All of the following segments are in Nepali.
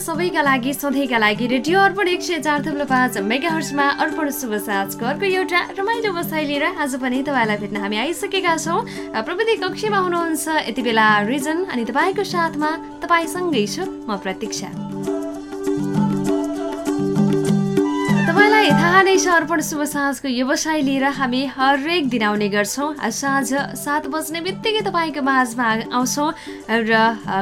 सबैका लागि सधैँका लागि रेडियो अर्पण एक सय चार थुप्रो पाँच मेगा हर्समा अर्पण शुभ साँझको अर्को एउटा रमाइलो बसाइ लिएर आज पनि तपाईँलाई भेट्न हामी आइसकेका छौँ। प्रविधि कक्षीमा हुनुहुन्छ यति बेला रिजन अनि तपाईँको साथमा तपाईँसँगै छु म प्रतीक्षा। तपाईँलाई थाहा नै छ शुभ साँझको व्यवसाय लिएर हामी हरेक दिन आउने गर्छौँ। साँझ सात बज्ने बित्तिकै तपाईँको माझमा आउँछौँ र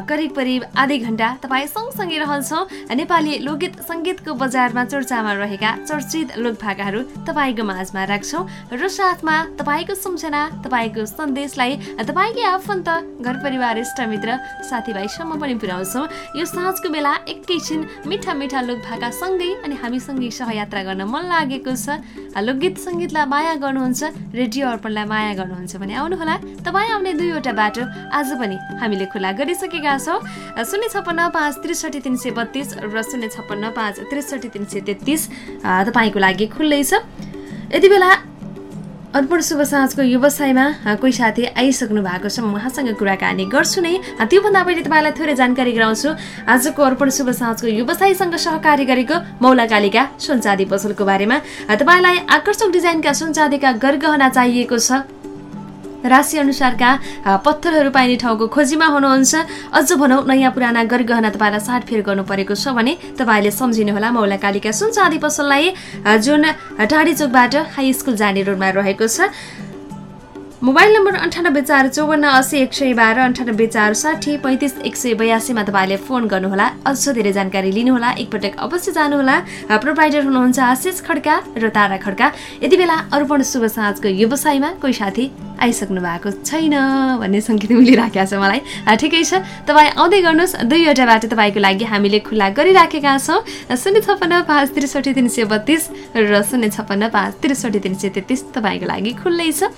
करिब करिब आधी घन्टा तपाईँ सँगसँगै रहन्छौँ। नेपाली लोकगीत सङ्गीतको बजारमा चर्चामा रहेका चर्चित लोकभाकाहरू तपाईँको माझमा राख्छौँ र साथमा तपाईँको सम्झना तपाईँको सन्देशलाई तपाईँकै आफन्त घर परिवार इष्टमित्र साथीभाइसम्म पनि पुर्याउँछौँ। यो साँझको बेला एकैछिन मिठा मिठा लोकभाका सँगै अनि हामीसँगै सहयात्रा गर्न मन लागेको छ। लोकगीत सङ्गीतलाई माया गर्नुहुन्छ रेडियो अर्पणलाई माया गर्नुहुन्छ भने आउनुहोला। तपाईँ आउने दुईवटा बाटो आज पनि हामीले खुला गरिसकेका छौँ। शून्य छप्पन्न पाँच त्रिसठी तिन सय बत्तिस र शून्य छप्पन्न पाँच त्रिसठी तिन सय तेत्तिस तपाईँको लागि खुल्लै छ। यति बेला अर्पण शुभ साँझको व्यवसायमा कोही साथी आइसक्नु भएको छ उहाँसँग कुराकानी गर्छु नै। त्योभन्दा पहिले तपाईँलाई थोरै जानकारी गराउँछु। आजको अर्पण शुभ साँझको व्यवसायसँग सहकारी गरेको मौला कालिका सुनचाँदी पसलको बारेमा। तपाईँलाई आकर्षक डिजाइनका सुनचाँदीका गरगहना चाहिएको छ। राशि अनुसारका पत्थरहरू पाइने ठाउँको खोजीमा हुनुहुन्छ। अझ भनौँ नयाँ पुराना गरगहना तपाईँलाई साटफेर गर्नु परेको छ भने तपाईँले सम्झिनुहोला मौला कालिका सुन चाँदी पसललाई जुन टाढी चोकबाट हाई स्कुल जाने रोडमा रहेको छ। मोबाइल नम्बर अन्ठानब्बे चार चौवन्न असी एक सय बाह्र अन्ठानब्बे चार साठी पैँतिस एक सय बयासीमा तपाईँले फोन गर्नुहोला। अझ धेरै जानकारी लिनुहोला। एकपटक अवश्य जानुहोला। प्रोभाइडर हुनुहुन्छ आशिष खड्का र तारा खड्का। यति बेला अर्पण शुभ साँझको व्यवसायमा कोही साथी आइसक्नु भएको छैन भन्ने सङ्केत मिलिराखेको छ मलाई। ठिकै छ। तपाईँ आउँदै गर्नुहोस्। दुईवटा बाटो तपाईँको लागि हामीले खुल्ला गरिराखेका छौँ। शून्य छप्पन्न पाँच त्रिसठी तिन सय बत्तिस र शून्य छप्पन्न पाँच त्रिसठी तिन सय तेत्तिस तपाईँको लागि खुल्लै छ।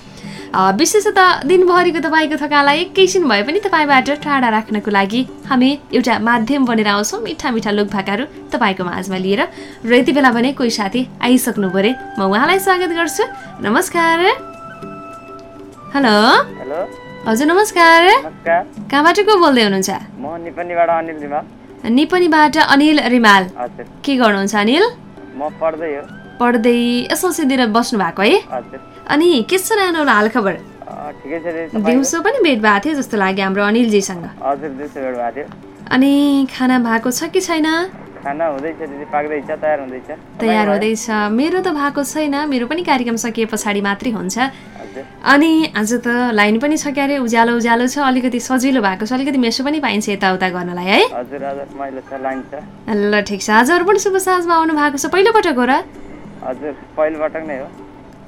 विशेषतः दिनभरिको तपाईँको थकालाई एकैछिन भए पनि तपाईँबाट टाढा राख्नको लागि हामी एउटा माध्यम बनेर आउँछौँ। मिठा मिठा लोकभाकाहरू तपाईँको माझमा लिएर। र यति बेला भने कोही साथी आइसक्नु परे। म उहाँलाई स्वागत गर्छु। नमस्कार। हेलो। हजुर नमस्कार। कहाँबाट को बोल्दै हुनुहुन्छ? निपनीबाट अनिल रिमाल। के गर्नुहुन्छ अनिल? पढ्दै एसएलसीतिर बस्नु भएको है अनि के छ नानो हाल खबर दिउँसो पनि भेट भएको थियो जस्तो लाग्यो हाम्रो अनिलजीसँग। अनि खाना भएको छ कि छैन? तयार हुँदैछ। मेरो त भएको छैन। मेरो पनि कार्यक्रम सकिए पछाडि मात्रै हुन्छ। अनि आज त लाइन पनि छ क्यारे उज्यालो उज्यालो छ। अलिकति सजिलो भएको छ। अलिकति मेसो पनि पाइन्छ यताउता गर्नलाई है? ल ठिक छ। आजहरू पनि शुभ साँझमा आउनु भएको छ। पहिलोपटक हो र? हजुर पहिलोपटक नै हो।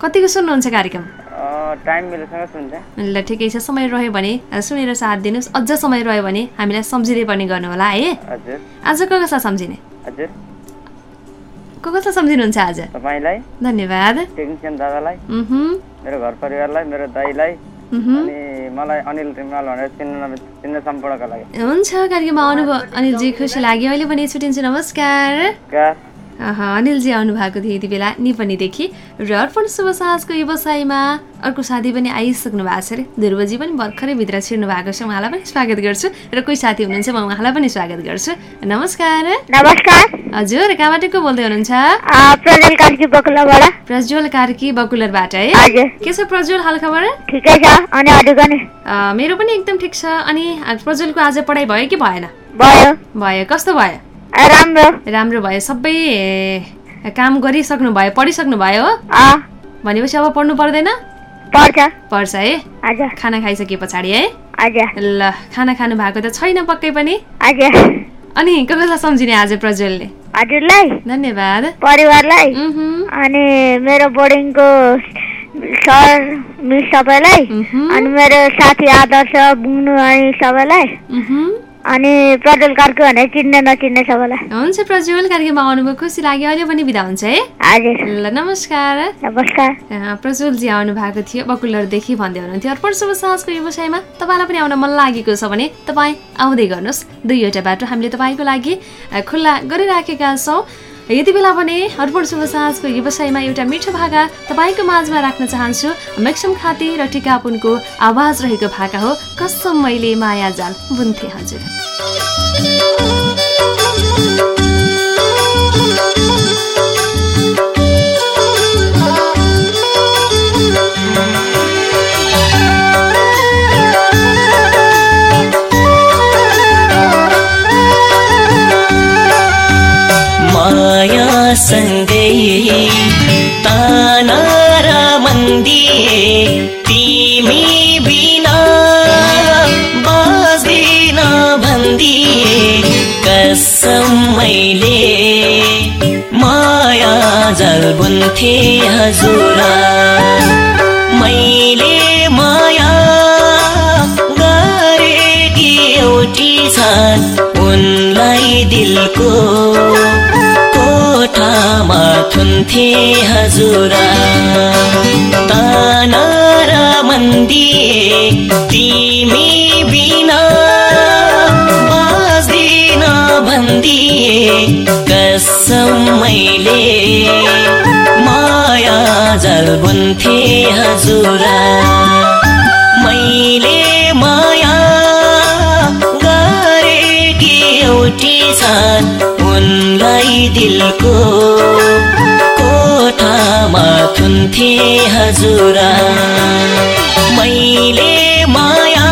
कतिको सुन्नुहुन्छ कार्यक्रम? ल ठिकै छ समय रह्यो भने सुनेर साथ दिनुहोस्। अझ समय रह्यो भने हामीलाई सम्झिँदै पनि गर्नु होला है आज को कसलाई सम्झिने? को कसलाई सम्झिनुहुन्छ आज? धन्यवाद। मेरो घर परिवारलाई मेरो दाईलाई। मलाई अनिल रिमाल भनेर चिन्न चिन्न सम्पूर्णका लागि। हुन्छ कार्यक्रममा आउनुभयो अनिलजी खुसी लाग्यो। अहिले पनि छुट्टिन्छु नमस्कार। अनिलजी आउनु भएको थियो यति बेला निपनीदेखि। र अर्पण शुभ साँझको व्यवसायमा अर्को साथी पनि आइसक्नु भएको छ अरे। ध्रुवजी पनि भर्खरै भित्र छिर्नु भएको छ। उहाँलाई पनि स्वागत गर्छु। र कोही साथी हुनुहुन्छ म उहाँलाई पनि स्वागत गर्छु। नमस्कार। नमस्कार। हजुर कहाँबाट को बोल्दै हुनुहुन्छ? प्रज्वल कार्की बकुलरबाट है? के छ प्रज्वल हाल खबर ठिकै छ। अनि मेरो पनि एकदम ठिक छ। अनि प्रज्वलको आज पढाइ भयो कि भएन? भयो। भयो। कस्तो भयो? राम्रो। राम्रो भयो। सबै काम गरिसक्नु भयो पढिसक्नु भयो हो? भनेपछि अब पढ्नु पर्दैन? पर्छ। है? खाना खाइसके पछाडि है? ल खाना खानु भएको त छैन पक्कै पनि। अनि कसलाई सम्झिने आज प्रज्वलले? हजुरलाई। धन्यवाद। परिवारलाई। अनि मेरो बोर्डिङको सर मिस सबैलाई। अनि मेरो साथी आदर्श बुङ्नु अनि सबैलाई। अनि प्रज्वल कार्की भनेर चिन्ने नचिन्ने सबैलाई हुन्छ प्रज्वल कार्यक्रममा आउनुभयो खुसी लाग्यो अहिले पनि बिदा हुन्छ है। हजुर। ल नमस्कार। नमस्कार। प्रज्वलजी आउनु भएको थियो बकुलरदेखि भन्दै हुनुहुन्थ्यो। अर्पण शुभ साँझको व्यवसायमा तपाईँलाई पनि आउन मन लागेको छ भने तपाईँ आउँदै गर्नुहोस्। दुईवटा बाटो हामीले तपाईँको लागि खुल्ला गरिराखेका छौँ। यति बेला भने अर्पण शुभ साँझको व्यवसायमा एउटा मिठो भाका तपाईँको माझमा राख्न चाहन्छु। मेक्सम खाती र टिकापुनको आवाज रहेको भाका हो। कसम मैले माया जाल बुन्थे हजुर। सँगै ताना र मन्दिए तिमी बिना बाँच्दिन भन्दिए कसम मैले माया जल बुन्थे हजुर। मैले माया गरेकी एउटी छन् उनलाई दिलको थुन्थे हजुर। ताना र मन्दिए तिमी बिना बाँच्दिन भन्दिए कसम मैले। माया जल बुन्थे हजुर। मैले माया गरेकी एउटी छन् उनलाई दिलको थुन्थे हजुर। मैले माया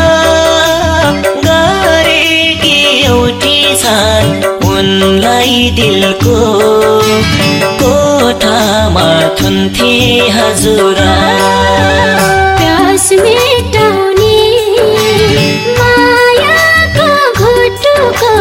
गरेकी एउटी छन् उनलाई दिलको कोठामा थुन्थे हजुर। मेटाउने मायाको घुटुको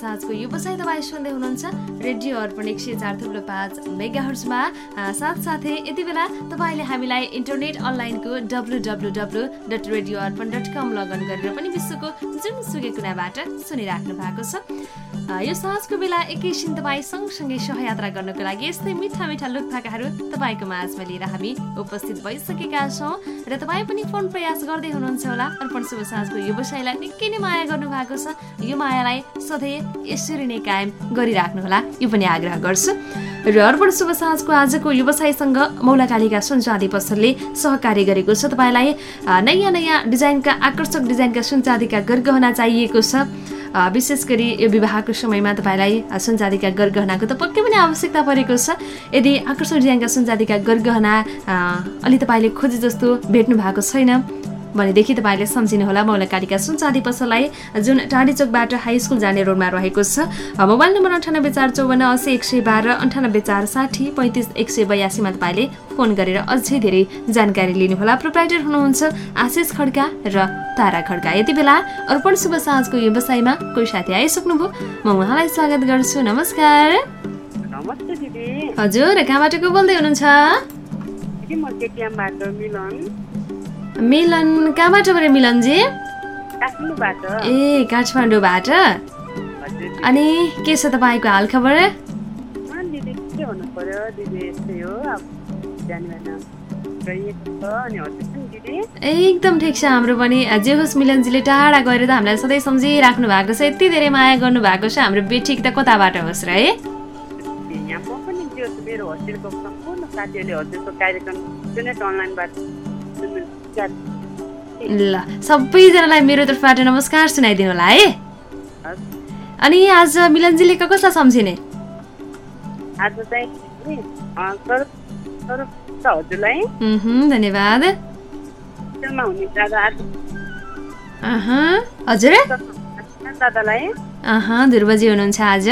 साँझको व्यवसाय तपाईँ सुन्दै हुनुहुन्छ रेडियो अर्पण एक सय चार थुप्रो पाँच मेगाहर्समा साथसाथै यति बेला तपाईँले हामीलाई इन्टरनेट अनलाइनको W W W dot radio Arpan dot com login गरेर पनि विश्वको जुनसुकै कुनाबाट सुनिराख्नु भएको छ। यो साँझको बेला एकैछिन तपाईँ सँगसँगै सहयात्रा गर्नको लागि यस्तै मिठा मिठा लुकफाकाहरू तपाईँको माझमा लिएर हामी उपस्थित भइसकेका छौँ र तपाईँ पनि फोन प्रयास गर्दै हुनुहुन्छ होला। अर्पण शुभ साँझको व्यवसायलाई निकै नै माया गर्नुभएको छ। यो मायालाई सधैँ यसरी नै कायम गरिराख्नुहोला। यो पनि आग्रह गर्छु। र अर्पण शुभ साँझको आजको व्यवसायसँग मौलाकालीका सुनचाँदी पसलले सहकार्य गरेको छ। तपाईँलाई नयाँ नयाँ डिजाइनका आकर्षक डिजाइनका सुनचाँदीका गरगहना चाहिएको छ। विशेष गरी यो विवाहको समयमा तपाईँलाई अ, सुनचाँदीका गरगहनाको त पक्कै पनि आवश्यकता परेको छ। यदि आकर्षक डिजाइनका सुनचाँदीका गरगहना अलि तपाईँले खोजे जस्तो भेट्नु भएको छैन भनेदेखि तपाईँले सम्झिनुहोला मौलाकालीका सुनचाँदी पसललाई जुन टाढी चोकबाट हाई स्कुल जाने रोडमा रहेको छ। मोबाइल नम्बर अन्ठानब्बे चार चौवन्न असी एक सय बाह्र अन्ठानब्बे चार साठी पैँतिस एक सय बयासीमा तपाईँले फोन गरेर अझै धेरै जानकारी लिनुहोला प्रोप्राइटर हुनुहुन्छ आशिष खड्का र तारा खड्का। यति बेला अर्पण शुभ साँझको व्यवसायमा कोही साथी आइसक्नुभयो। म उहाँलाई स्वागत गर्छु। नमस्कार। हजुर कहाँबाट को बोल्दै हुनुहुन्छ? मिलन मिलन कहाँबाट पऱ्यो मिलनजी? ए काठमाडौँबाट? अनि के छ तपाईँको हालखबर अँ, दिदी के हुनु पर्यो दिदी यस्तै हो अब बिहान बिहान गइएको छ अनि हजुर पनि दिदी? एकदम ठिक छ हाम्रो पनि। जे होस् मिलनजीले टाढा गएर त हामीलाई सधैँ सम्झिराख्नु भएको छ यति धेरै माया गर्नु भएको छ हाम्रो बेटी त कताबाट होस् र है? मेरो हस्टेलको सम्पूर्ण साथीहरूले हजुरको कार्यक्रम जुनै अनलाइनबाट ल सबैजनालाई मेरो तर्फबाट नमस्कार सुनाइदिनु होला है अनि आज मिलनजीले कसलाई सम्झिने? धन्यवाद। हजुर? ध्रुवजी हुनुहुन्छ आज।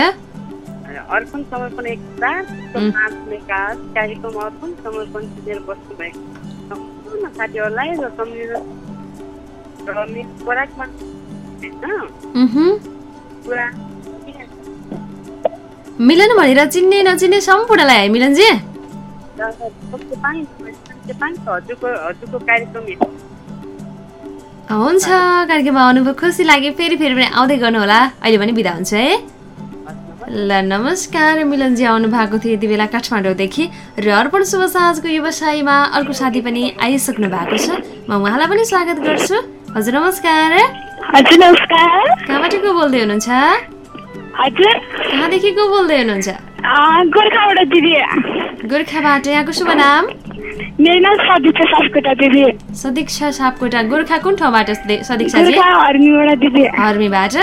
अर्पण समर्पण एक नाच्ने काज कार्यक्रम अर्पण समर्पण बस्नुभएको। साथीहरूलाई र मिलन भनेर चिन्ने नचिन्ने सम्पूर्णलाई है मिलनजी हुन्छ कार्यक्रममा आउनुभयो खुसी लाग्यो फेरि फेरि पनि आउँदै गर्नु होला अहिले पनि बिदा हुन्छ है ल नमस्कार मिलनजी आउनु भएको थियो यति बेला काठमाडौँदेखि र अर्पण शुभ साँझको व्यवसायमा अर्को साथी पनि आइसक्नु भएको छ। म उहाँलाई पनि स्वागत गर्छु। हजुर नमस्कार। हजुर नमस्कार। कहाँबाट को बोल्दै हुनुहुन्छ? हजुर। कहाँदेखि को बोल्दै हुनुहुन्छ? गोर्खाबाट दिदी। गोर्खाबाट यहाँको शुभ नाम? मेरो नाम सदिक्षा सासकोटा दिदी। सदीक्षा सापकोटा गोर्खा कुन ठाउँबाट सदी- सदीक्षाजी गोर्खा हर्मीबाट?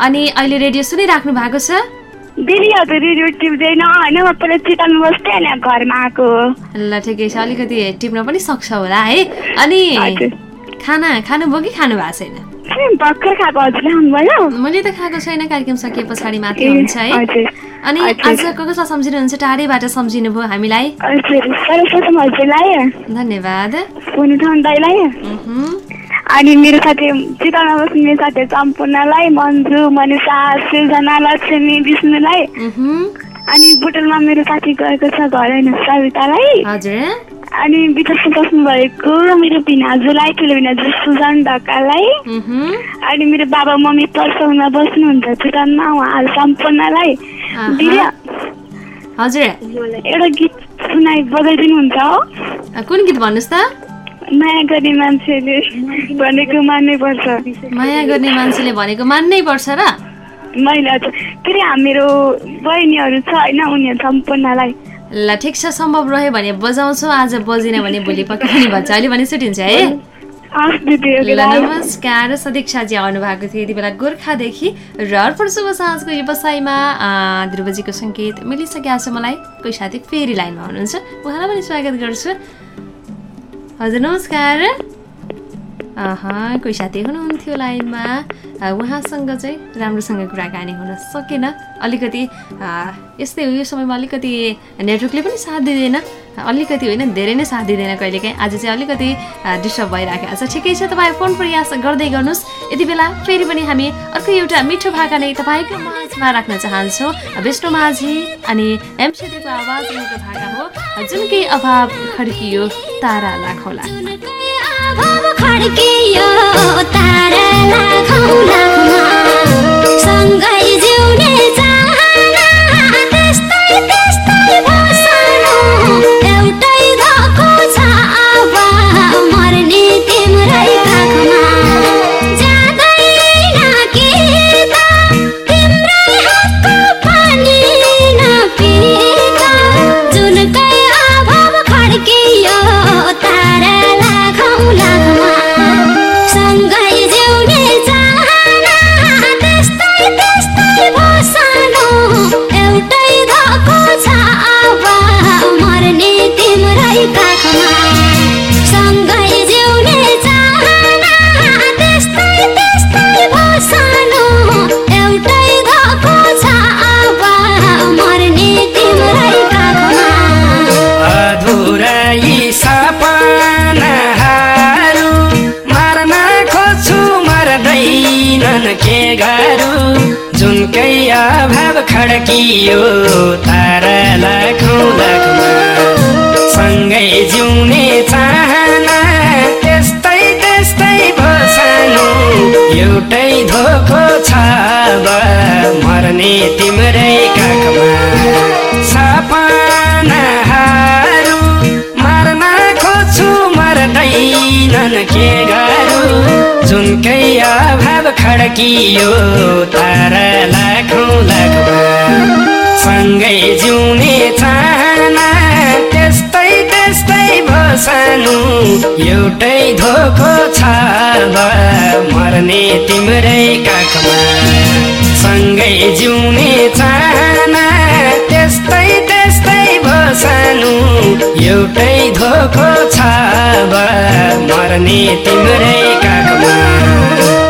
अनि अहिले रेडियो सुनिराख्नु भएको छ। ल ठिकै छ। अलिकति टिप्न पनि सक्छ होला है? अनि खाना खानुभयो कि खानु भएको छैन? मैले त खाएको छैन कार्यक्रम सकिए पछाडि मात्रै हुन्छ है? अनि। आज को कसलाई सम्झिनुहुन्छ? टाढैबाट सम्झिनु भयो हामीलाई। धन्यवाद। अनि मेरो साथी चिकनमा बस्ने साथी सम्पूर्णलाई मन्जु मनिषा सृजना लक्ष्मी विष्णुलाई. अनि बुटलमा मेरो साथी गएको छ घर होइन सवितालाई अनि विदेशमा बस्नु भएको मेरो भिनाजुलाई ठुलो भिनाजु सुजन ढकालाई उहुँ, अनि मेरो बाबा मम्मी पर्साउमा बस्नुहुन्छ चिकनमा उहाँहरू सम्पूर्णलाई. एउटा गीत सुनाइ बजाइदिनुहुन्छ कुन गीत भन्नुहोस् त? माया गर्ने मान्छेले भनेको मान्नै पर्छ। माया गर्ने मान्छेले भनेको मान्नै पर्छ र? मैले फेरि हाम्रो बहिनीहरू छ होइन उनीहरू सम्पूर्णलाई। ल ठिक छ सम्भव रह्यो भने बजाउँछु आज बजिन भने भोलि पक्कै पनि भन्छ। अहिले भने छुट्टिन्छ है? ल। नमस्कार सदीक्षाजी आउनु भएको थियो यति बेला गोर्खादेखि र अर्पण शुभ साँझको व्यवसायमा ध्रुवजीको सङ्केत मिलिसकेको छ मलाई। कोही साथी फेरि लाइनमा हुनुहुन्छ। उहाँलाई पनि स्वागत गर्छु। हजुर नमस्कार। कोही साथी हुनुहुन्थ्यो लाइनमा। उहाँसँग चाहिँ राम्रोसँग कुराकानी हुन सकेन। अलिकति यस्तै हो यो समयमा अलिकति नेटवर्कले पनि साथ दिँदैन। अलिकति होइन धेरै नै साथ दिँदैन कहिलेकाहीँ। आज चाहिँ अलिकति डिस्टर्ब भइराखेको छ। ठिकै छ तपाईँ फोन प्रयास गर्दै गर्नुहोस्। यति बेला फेरि पनि हामी अर्को एउटा मिठो भाका नै तपाईँको माझमा राख्न चाहन्छौँ। विष्णु माझी अनि एमसिडीको आवाज भाका हो। जुनकै अभाव खड्कियो तारा लाखौँला तारा बाँकियो तारा लाखौँ लाखमा सँगै जिउने चाहना त्यस्तै त्यस्तै बसानु एउटै धोको छ मर्ने तिम्रै काखमा। सपनाहरू मर्न खोज्छु मर्दैनन् के गर जुनकै अभाव खड्कियो तारा लाखौँ लाखमा सँगै जिउने चाहना त्यस्तै त्यस्तै भसानु एउटै धोको छ मर्ने तिम्रै काखमा। सँगै जिउने चाहना भसानु एउटै धोको छ मर्ने तिम्रै काखमा।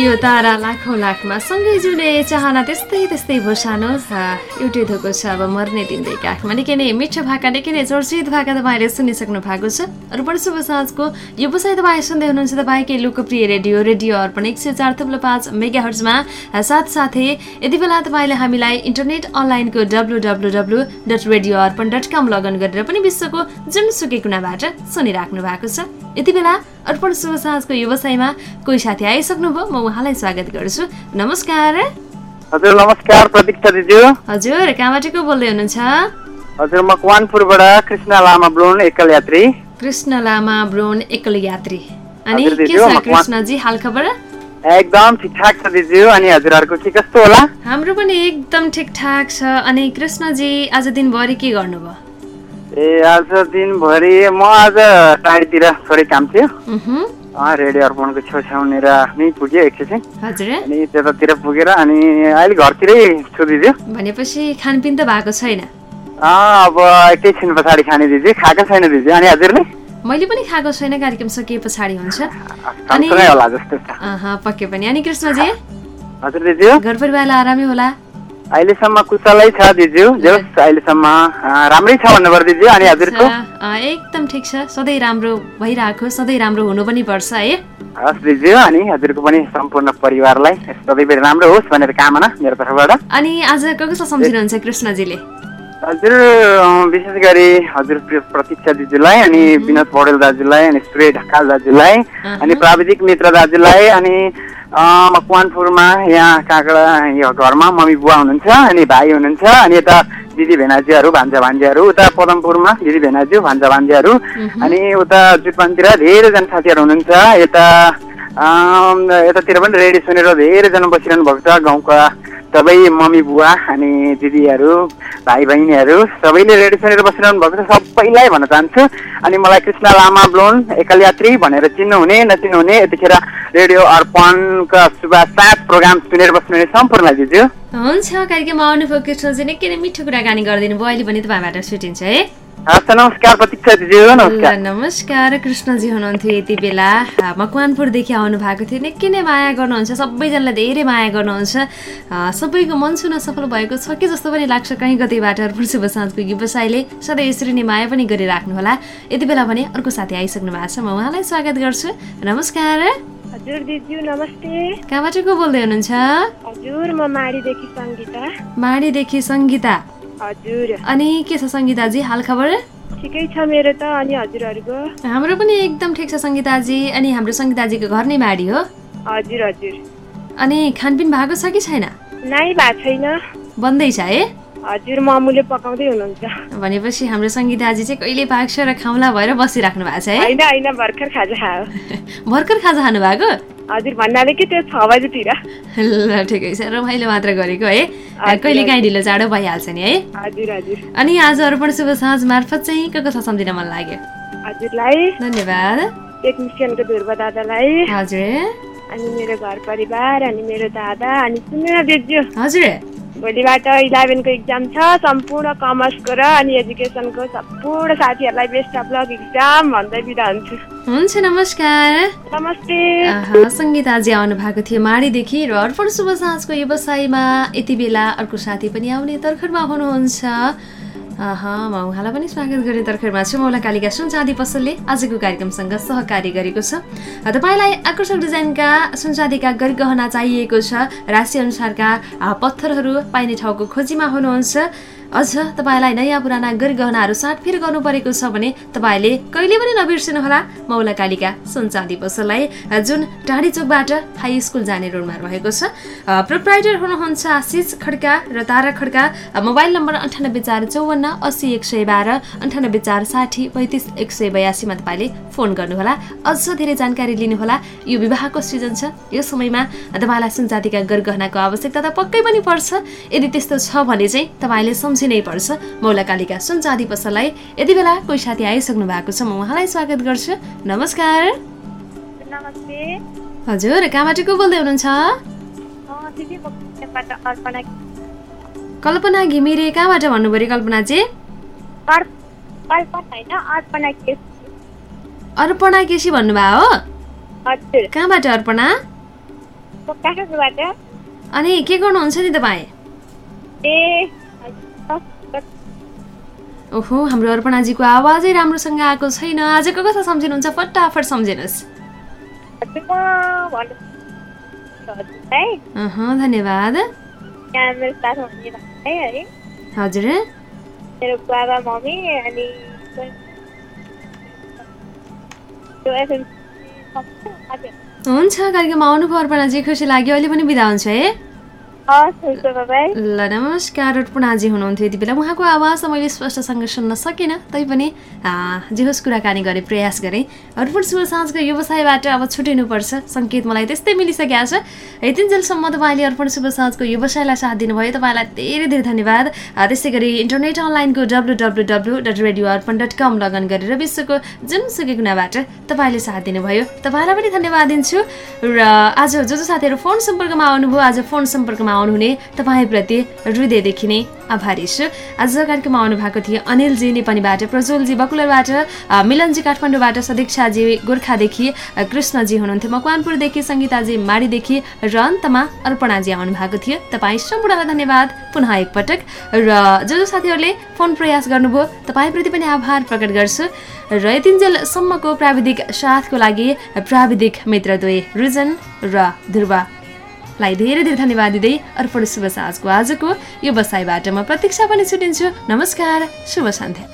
खड्कियो तारा लाखौँ लाखमा सँगै जुने चाहना त्यस्तै त्यस्तै भसानो एउटै धोको छ अब मर्ने तिम्रै काखमा निकै नै मिठो भाका निकै नै चर्चित भाका तपाईँले सुनिसक्नु भएको छ। अर्पण शुभ साँझको यो बसाइ तपाईँ सुन्दै हुनुहुन्छ तपाईँकै लोकप्रिय रेडियो रेडियो अर्पण एक सय चार थुप्रो पाँच मेगा हर्जमा साथसाथै यति बेला तपाईँले हामीलाई इन्टरनेट अनलाइनको W W W dot radio Arpan dot com login गरेर पनि विश्वको जुनसुकै कुनाबाट सुनिराख्नु भएको छ। यति बेला अर्पण शुभ साँझको व्यवसायमा कोही साथी आइसक्नुभयो म उहाँलाई स्वागत गर्छु। नमस्कार। हजुर नमस्कार प्रतीक्षा दिदी हजुर कहाँबाट को बोल्दै हुनुहुन्छ? हजुर म कवानपुरबाट कृष्ण लामा ब्लोन एकल यात्री। कृष्ण लामा ब्रोन एकल यात्री। अनि के छ कृष्णजी हाल खबर? एकदम ठिकठाक छ दिदी अनि हजुरहरूको के कस्तो होला? हाम्रो पनि एकदम ठिकठाक छ। अनि कृष्णजी आज दिनभरि के गर्नुभयो? ए आज दिनभरि म आज टाढीतिर थोरै काम थियो। रेडियो अर्पणको छेउछाउनेर नै पुग्यो एकछिन। अनि त्यतातिर पुगेर अनि अहिले घरतिरै छु दिदी। भनेपछि खानपिन त भएको छैन। अब एकैछिन पछाडि खाने दिदी खाएको छैन दिदी। अनि हजुरले? मैले पनि खाएको छैन कार्यक्रम सकिए पछाडि हुन्छ। अनि पक्कै पनि। अनि कृष्णजी? हजुर दिदी। घर परिवारलाई आरामै होला? अहिलेसम्म कुशलै छ दिदी जोस् अहिलेसम्म राम्रै छ भन्नु पर्यो दिदी अनि हजुरको? एकदम ठिक छ। सधैँ राम्रो भइरहेको सधैँ राम्रो हुनु पनि पर्छ है। हस् दिदी अनि हजुरको पनि सम्पूर्ण परिवारलाई सधैँभरि राम्रो होस् भनेर कामना मेरो तर्फबाट। अनि आज को कसलाई सम्झिनुहुन्छ कृष्णजीले? हजुर विशेष गरी हजुर प्रतीक्षा दिदीलाई अनि विनोद पौडेल दाजुलाई अनि सूर्य ढकाल दाजुलाई अनि प्राविधिक मित्र दाजुलाई अनि मकवानपुरमा यहाँ काँक्रा यो घरमा मम्मी बुवा हुनुहुन्छ अनि भाइ हुनुहुन्छ अनि यता दिदी भेनाजीहरू भान्जा भान्जीहरू उता पदमपुरमा दिदी भेनाजु भान्जा भान्जीहरू अनि उता जुटपानतिर धेरैजना साथीहरू हुनुहुन्छ यता यतातिर पनि रेडियो सुनेर धेरैजना बसिरहनु भएको छ गाउँका सबै मम्मी बुवा अनि दिदीहरू भाइ बहिनीहरू सबैले रेडियो सुनेर बसिरहनु भएको छ सबैलाई भन्न चाहन्छु। अनि मलाई कृष्ण लामा ब्लोन एकल यात्री भनेर चिन्नुहुने नचिन्नुहुने यतिखेर रेडियो अर्पणका शुभ सात प्रोग्राम सुनेर बस्नुहुने सम्पूर्णलाई दिन्छु। हुन्छ कार्यक्रममा आउनुभयो कृष्णजी निकै नै मिठो कुराकानी गरिदिनु भयो अहिले पनि तपाईँबाट छुट्टिन्छ है। नमस्कार कृष्णजी हुनुहुन्थ्यो यति बेला मकवानपुरदेखि आउनु भएको थियो निकै नै माया गर्नुहुन्छ सबैजनालाई धेरै माया गर्नुहुन्छ सबैको मन छुन सफल भएको छ कि जस्तो पनि लाग्छ कहीँ कतैबाट अर्पण शुभ साँझको व्यवसायले सधैँ यसरी नै माया पनि गरिराख्नु होला यति बेला भने अर्को साथी आइसक्नु भएको छ म उहाँलाई स्वागत गर्छु नमस्कार हजुर दिदी नमस्ते कहाँबाट को बोल्दै हुनुहुन्छ हजुर म माडीदेखि सङ्गीता माडीदेखि सङ्गीता हजुर। अनि के छ सङ्गीताजी हाल खबर? ठिकै छ मेरो त अनि हजुरहरूको हाम्रो पनि एकदम ठिक छ सङ्गीताजी अनि हाम्रो सङ्गीताजीको घर नै माडी हो। हजुर हजुर। अनि खानपिन भएको छ कि छैन? नाइ भएको छैन। बन्दैछ है? हजुर ममुले पकाउँदै हुनुहुन्छ। भनेपछि हाम्रो सङ्गीताजी चाहिँ कहिले पाक्छ र खाउँला भएर बसिराख्नु भएको छ है? होइन होइन भर्खर खाजा खायो। भर्खर खाजा खानु भएको हजुर भन्नाले के त्यो छ बजीतिर? ल ठिकै छ। रमाइलो मात्र गरेको है। कहिले काहीँ ढिलो चाँडो भइहाल्छ नि है। हजुर हजुर। अनि आज अर्पण शुभ साँझ मार्फत चाहिँ को कसो सम्झिन मन लाग्यो? हजुरलाई धन्यवाद। टेक्निसियनको ध्रुव दादालाई। हजुर। अनि मेरो घर परिवार अनि मेरो दादा अनि सुनेर दिज्यू। हजुर। भोलिबाट इलेभेनको इक्जाम छ सम्पूर्ण कमर्सको र अनि एजुकेसनको सम्पूर्ण साथीहरूलाई बेस्ट अफ लक इक्जाम भन्दै बिदा हुन्छु हुन्छ नमस्कार। नमस्ते। सङ्गीताजी आउनु भएको थियो माडीदेखि र अर्पण शुभ साँझको व्यवसायमा यति बेला अर्को साथी पनि आउने तर्खरमा हुनुहुन्छ। म उहाँलाई पनि स्वागत गर्ने तर्खरमा छु। मौला कालिका सुन चाँदी पसलले। आजको कार्यक्रमसँग सहकारी गरेको छ। तपाईँलाई आकर्षक डिजाइनका सुनचाँदीका गरिगहना चाहिएको छ। राशि अनुसारका आ, पत्थरहरू पाइने ठाउँको खोजीमा हुनुहुन्छ। अझ तपाईँलाई नयाँ पुराना गरिगहनाहरू साटफेर गर्नु परेको छ भने तपाईँले कहिले पनि नबिर्सिनुहोला। मौला कालिका सुनचाँदी पसललाई। जुन टाढी चोकबाट हाई स्कुल जाने रोडमा रहेको छ प्रोप्राइटर हुनुहुन्छ आशिष खड्का र तारा खड्का। मोबाइल नम्बर अन्ठानब्बे चार चौवन्न असी एक सय बाह्र अन्ठानब्बे चार साठी पैँतिस एक सय बयासीमा तपाईँले फोन गर्नुहोला। अझ धेरै जानकारी लिनुहोला। यो विवाहको सिजन छ। यो समयमा तपाईँलाई सुनजातिका गरगहनाको आवश्यकता त पक्कै पनि पर्छ। यदि त्यस्तो छ भने चाहिँ तपाईँले सम्झिनै पर्छ। मौला कालिका सुनचाँदी पसललाई यति बेला कोही साथी आइसक्नु भएको छ म उहाँलाई स्वागत गर्छु। नमस्कार। नमस्ते। हजुर कहाँबाट को बोल्दै हुनुहुन्छ? कल्पना घिमिरे। कहाँबाट भन्नु पऱ्यो कल्पनाजी अर्- अर्पण केस। भन्नुभयो? हो कहाँबाट अर्पणा? अनि के गर्नुहुन्छ नि तपाईँ? ए। ओहो हाम्रो अर्पणाजीको आवाजै राम्रोसँग आएको छैन। आजको कथा सम्झिनुहुन्छ? फटाफट सम्झिनुहोस्। धन्यवाद। हजुर। मेरो बाबा मम्मी अनि हुन्छ कार्यक्रममा आउनुभयो अर्पणाजी खुसी लाग्यो। अहिले पनि बिदा हुन्छ है। ल नमस्कार अर्पणाजी हुनुहुन्थ्यो यति बेला। उहाँको आवाज मैले स्पष्टसँग सुन्न सकिनँ तैपनि जे होस् कुराकानी गर्ने प्रयास गरेँ। अर्पण शुभ साँझको व्यवसायबाट अब छुटिनुपर्छ। सङ्केत मलाई त्यस्तै मिलिसकेको छ। यतिन्जेलसम्म तपाईँले अर्पण शुभ साँझको व्यवसायलाई साथ दिनुभयो। तपाईँलाई धेरै धेरै धन्यवाद। त्यसै गरी इन्टरनेट अनलाइनको W W W dot radio Arpan dot com login गरेर विश्वको जुनसुकै कुनाबाट तपाईँले साथ दिनुभयो। तपाईँलाई पनि धन्यवाद दिन्छु। र आज जो जो साथीहरू फोन सम्पर्कमा आउनुभयो आज फोन सम्पर्कमा आउनुहुने तपाईँप्रति हृदयदेखि नै आभारी छु। आज कार्यक्रममा आउनु भएको थियो अनिलजी नेपालीबाट प्रज्वलजी बकुलरबाट मिलनजी काठमाडौँबाट सदीक्षाजी गोर्खादेखि कृष्णजी हुनुहुन्थ्यो। मकवानपुरदेखि सङ्गीताजी माडीदेखि र अन्तमा अर्पणाजी आउनु भएको थियो। तपाईँ सम्पूर्णलाई धन्यवाद। पुनः एकपटक। र जो जो साथीहरूले फोन प्रयास गर्नुभयो तपाईँप्रति पनि आभार प्रकट गर्छु। र यतिन्जेलसम्मको प्राविधिक साथको लागि प्राविधिक मित्रद्वय रुजन र ध्रुवलाई धेरै धेरै धन्यवाद दिँदै अर्पण शुभ साँझको आजको यो बसाइबाट म प्रतीक्षा पनि छुटिन्छु। नमस्कार शुभ सन्ध्या।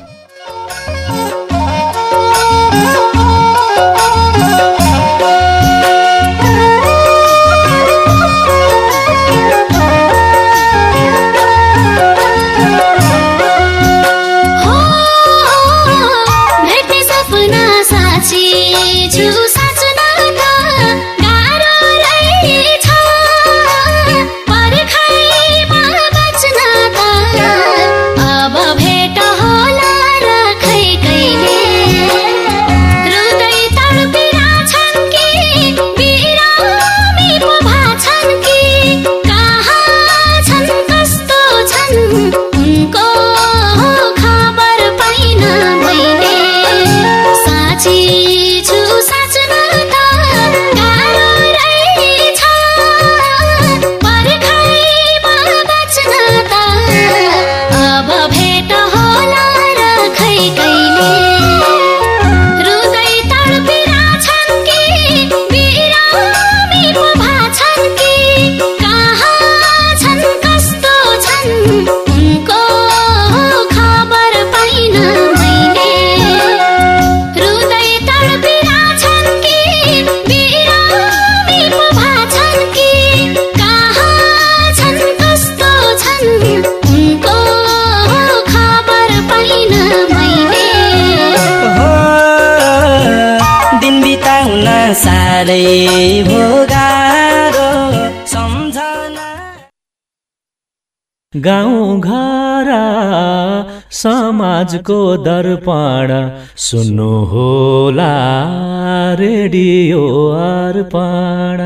समाजको दर्पण सुन्नु होला रेडियो अर्पण।